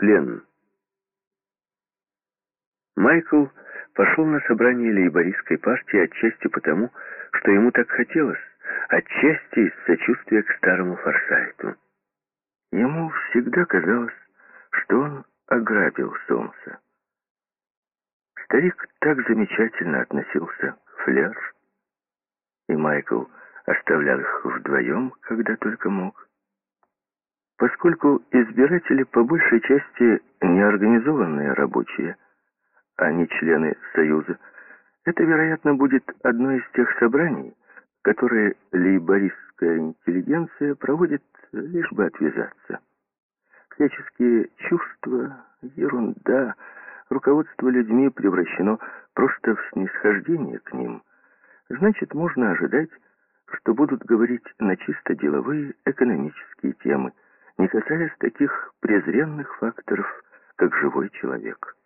Плен. Майкл пошел на собрание лейбористской партии отчасти потому, что ему так хотелось, отчасти из сочувствия к старому Форсайту. Ему всегда казалось, что он ограбил солнце. Старик так замечательно относился к Флер, и Майкл оставлял их вдвоем, когда только мог. Поскольку избиратели по большей части неорганизованные рабочие, а не члены Союза, это, вероятно, будет одно из тех собраний, которые лейбористская интеллигенция проводит лишь бы отвязаться. Всяческие чувства, ерунда, руководство людьми превращено просто в снисхождение к ним. Значит, можно ожидать, что будут говорить на чисто деловые экономические темы, не касаясь таких презренных факторов, как живой человек.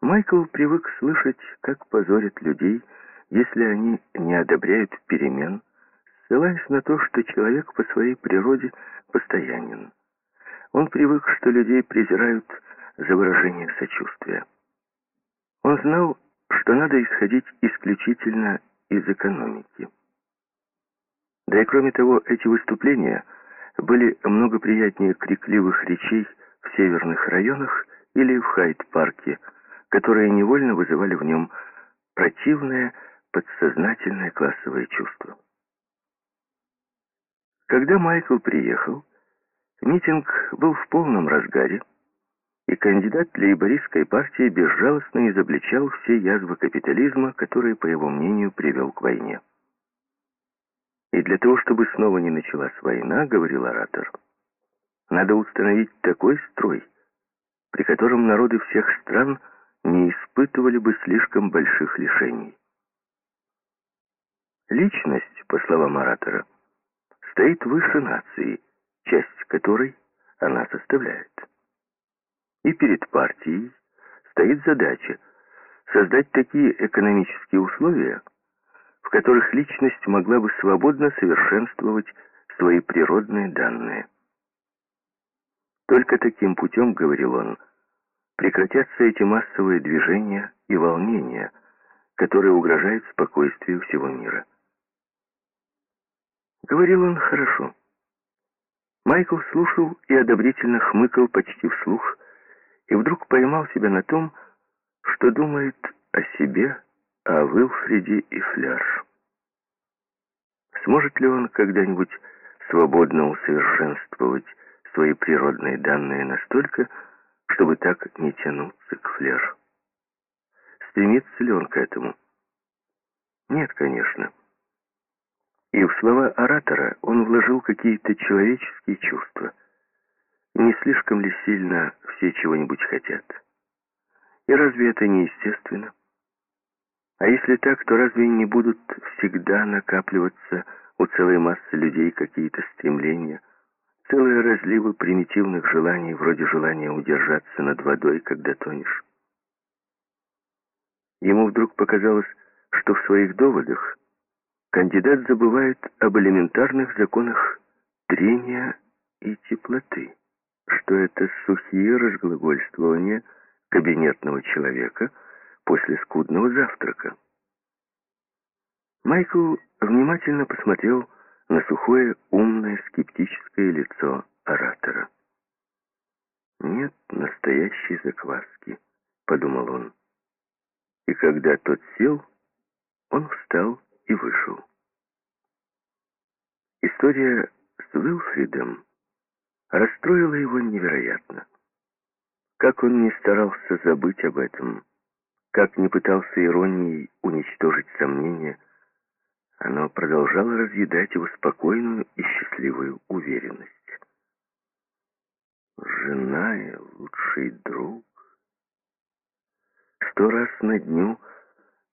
Майкл привык слышать, как позорят людей, если они не одобряют перемен, ссылаясь на то, что человек по своей природе постоянен. Он привык, что людей презирают за выражение сочувствия. Он знал, что надо исходить исключительно из экономики. Да и кроме того, эти выступления были много приятнее крикливых речей в северных районах или в Хайт-парке, которые невольно вызывали в нем противное подсознательное классовое чувство. Когда Майкл приехал, митинг был в полном разгаре, и кандидат лейбористской партии безжалостно изобличал все язвы капитализма, которые, по его мнению, привел к войне. И для того, чтобы снова не началась война, говорил оратор, надо установить такой строй, при котором народы всех стран не испытывали бы слишком больших лишений. Личность, по словам оратора, стоит выше нации, часть которой она составляет. И перед партией стоит задача создать такие экономические условия, в которых личность могла бы свободно совершенствовать свои природные данные. Только таким путем, говорил он, прекратятся эти массовые движения и волнения, которые угрожают спокойствию всего мира. Говорил он хорошо. Майкл слушал и одобрительно хмыкал почти вслух, и вдруг поймал себя на том, что думает о себе, о Уилфреде и Фляж. Сможет ли он когда-нибудь свободно усовершенствовать свои природные данные настолько, чтобы так не тянуться к Фляж? Стремится ли он к этому? Нет, конечно. И в слова оратора он вложил какие-то человеческие чувства. Не слишком ли сильно все чего-нибудь хотят? И разве это не естественно? А если так, то разве не будут всегда накапливаться у целой массы людей какие-то стремления, целые разливы примитивных желаний, вроде желания удержаться над водой, когда тонешь? Ему вдруг показалось, что в своих доводах кандидат забывает об элементарных законах трения и теплоты, что это сухие разглагольствования кабинетного человека после скудного завтрака. Майкл внимательно посмотрел на сухое, умное, скептическое лицо оратора. «Нет настоящей закваски», — подумал он. И когда тот сел, он встал и вышел. История с Уилфридом расстроила его невероятно. Как он не старался забыть об этом, как не пытался иронией уничтожить сомнения, оно продолжало разъедать его спокойную и счастливую уверенность. Жена и лучший друг. Сто раз на дню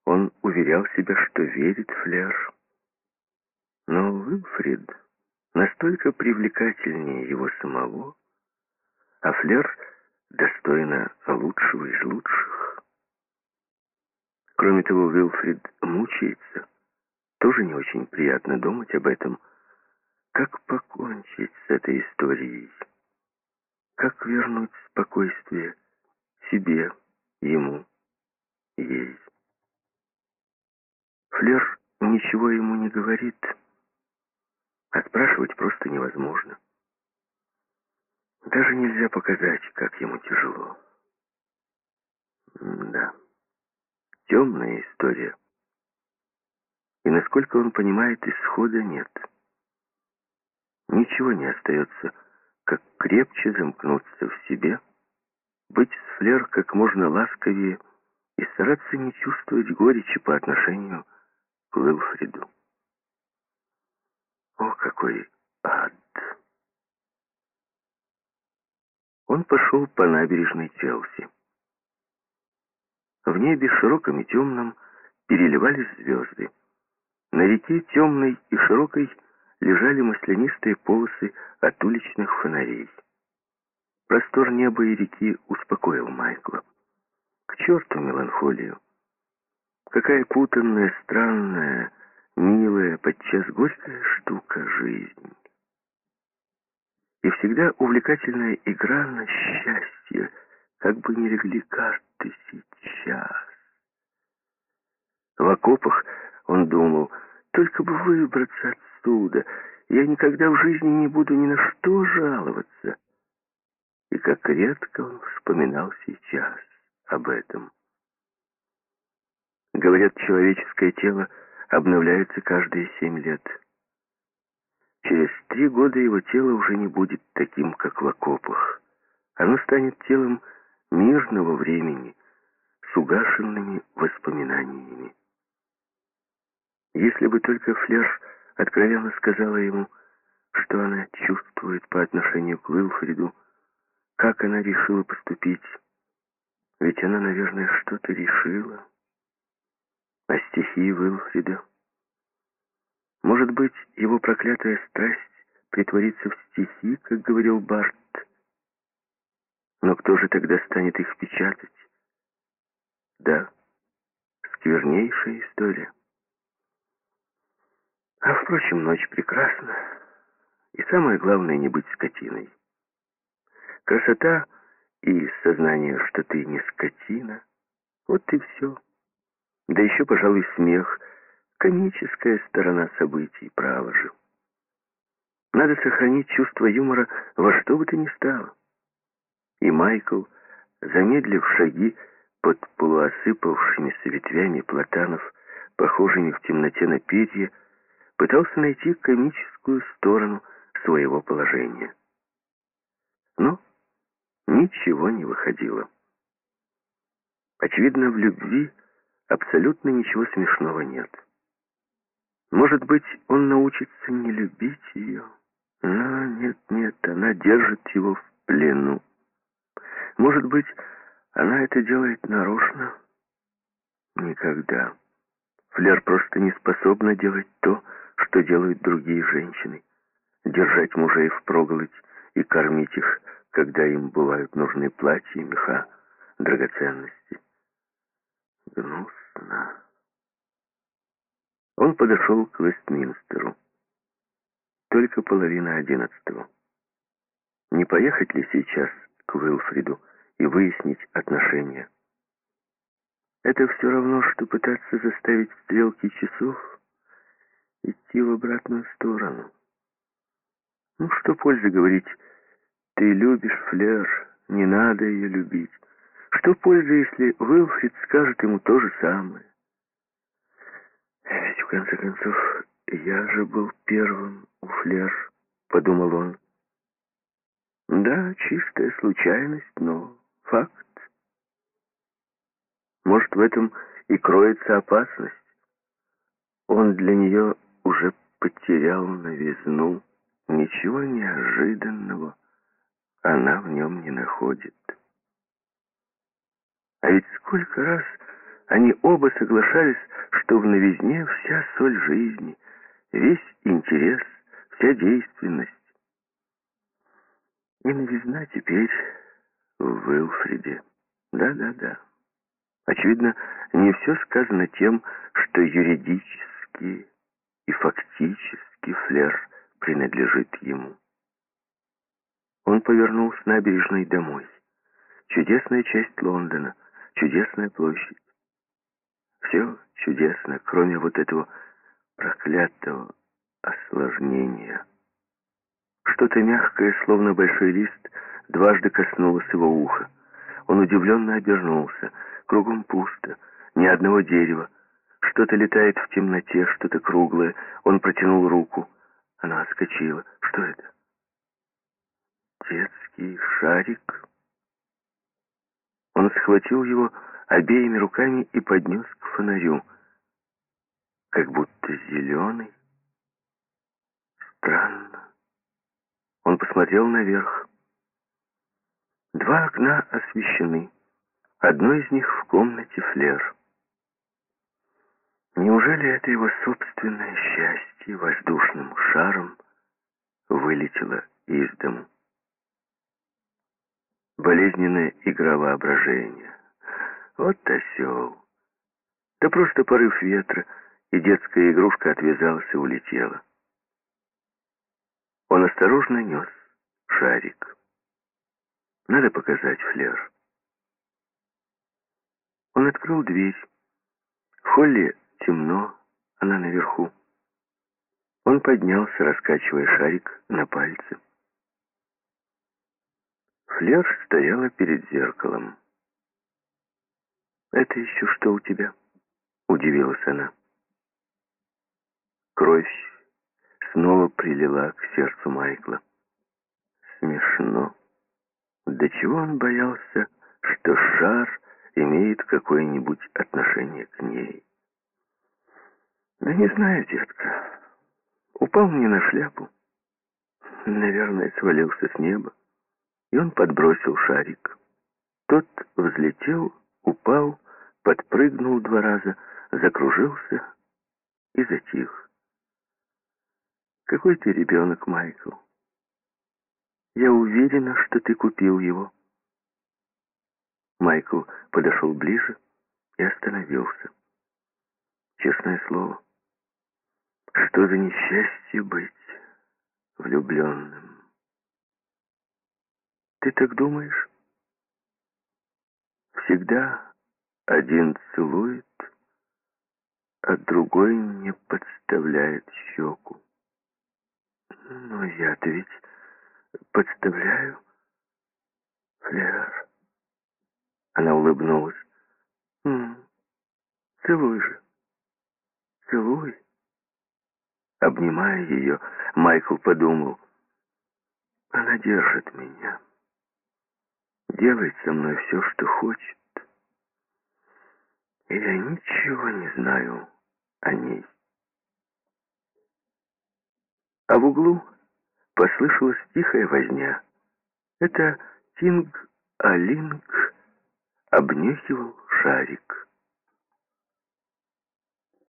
он уверял себя, что верит Флер. Но Уилфрид настолько привлекательнее его самого, а Флер достойна лучшего из лучших. Кроме того, Уилфрид мучается. Тоже не очень приятно думать об этом. Как покончить с этой историей? Как вернуть спокойствие себе, ему, ей? Флер ничего ему не говорит, спрашивать просто невозможно. Даже нельзя показать, как ему тяжело. Да, темная история. И насколько он понимает, исхода нет. Ничего не остается, как крепче замкнуться в себе, быть с Флер как можно ласковее и стараться не чувствовать горечи по отношению к Уилфриду. О, какой ад! Он пошел по набережной Челси. В небе широком и темном переливались звезды. На реке темной и широкой лежали маслянистые полосы от уличных фонарей. Простор неба и реки успокоил Майкла. К черту меланхолию. Какая путанная, странная, милая, подчас горькая штука жизнь. И всегда увлекательная игра на счастье, как бы не легли карты сейчас. В окопах он думал, только бы выбраться оттуда, я никогда в жизни не буду ни на что жаловаться. И как редко он вспоминал сейчас об этом. Говорят, человеческое тело обновляется каждые семь лет. Через три года его тело уже не будет таким, как в окопах. Оно станет телом мирного времени, с угашенными воспоминаниями. Если бы только Флер откровенно сказала ему, что она чувствует по отношению к Уилфриду, как она решила поступить. Ведь она, наверное, что-то решила. А стихи Уилфрида может быть, его проклятая страсть притворится в стихи, как говорил Барт. Но кто же тогда станет их печатать? Да, сквернейшая история. А, впрочем, ночь прекрасна. И самое главное, не быть скотиной. Красота и сознание, что ты не скотина. Вот и все. Да еще, пожалуй, смех — комическая сторона событий, право же. Надо сохранить чувство юмора во что бы то ни стало. И Майкл, замедлив шаги под полуосыпавшимися ветвями платанов, похожими в темноте на перья, пытался найти комическую сторону своего положения. Но ничего не выходило. Очевидно, в любви абсолютно ничего смешного нет. Может быть, он научится не любить ее. Но нет, нет, она держит его в плену. Может быть, она это делает нарочно? Никогда. Флер просто не способна делать то, что делают другие женщины. Держать мужей впроголодь и кормить их, когда им бывают нужны платья, меха, драгоценности. Гнусно. Он подошел к Вестминстеру. Только половина одиннадцатого. Не поехать ли сейчас к Уилфриду выяснить отношения? Это все равно, что пытаться заставить стрелки часов идти в обратную сторону. Ну, что пользы говорить, ты любишь Флер, не надо ее любить. Что пользы, если Уилфрид скажет ему то же самое? Ведь, в конце концов, я же был первым у Флер, подумал он. Да, чистая случайность, но факт. Может, в этом и кроется опасность. Он для нее уже потерял новизну. Ничего неожиданного она в нем не находит. А ведь сколько раз они оба соглашались, что в новизне вся соль жизни, весь интерес, вся действенность. И новизна теперь в Уилфриде. Да-да-да. Очевидно, не все сказано тем, что юридически и фактически флер принадлежит ему. Он повернул с набережной домой. Чудесная часть Лондона, чудесная площадь. Все чудесно, кроме вот этого проклятого осложнения. Что-то мягкое, словно большой лист, дважды коснулось его уха. Он удивленно обернулся. Кругом пусто, ни одного дерева. Что-то летает в темноте, что-то круглое. Он протянул руку. Она отскочила. Что это? Детский шарик. Он схватил его обеими руками и поднес к фонарю. Как будто зеленый. Странно. Он посмотрел наверх. Два окна освещены. Одно из них в комнате флер. Неужели это его собственное счастье воздушным шаром вылетело из дому? Болезненная игра воображения. Вот осел. Да просто порыв ветра, и детская игрушка отвязалась и улетела. Он осторожно нес шарик. Надо показать флер. Он открыл дверь. В холле темно, она наверху. Он поднялся, раскачивая шарик на пальце. Флер стояла перед зеркалом. «Это еще что у тебя?» — удивилась она. Кровь снова прилила к сердцу Майкла. Смешно. До чего он боялся, что шар имеет какое-нибудь отношение к ней? Да не знаю, детка. Упал мне на шляпу. Наверное, свалился с неба. И он подбросил шарик. Тот взлетел, упал, подпрыгнул два раза, закружился и затих. Какой ты ребенок, Майкл. Я уверена, что ты купил его. Майкл подошел ближе и остановился. Честное слово, что за несчастье быть влюбленным. Ты так думаешь? Всегда один целует, а другой не подставляет щеку. Но я-то ведь подставляю. Флер. Она улыбнулась. М -м, целуй же. Целуй. Обнимая ее, Майкл подумал. Она держит меня. Делает со мной все, что хочет. И я ничего не знаю о ней. А в углу послышалась тихая возня. Это Тинг Алинг обнюхивал шарик.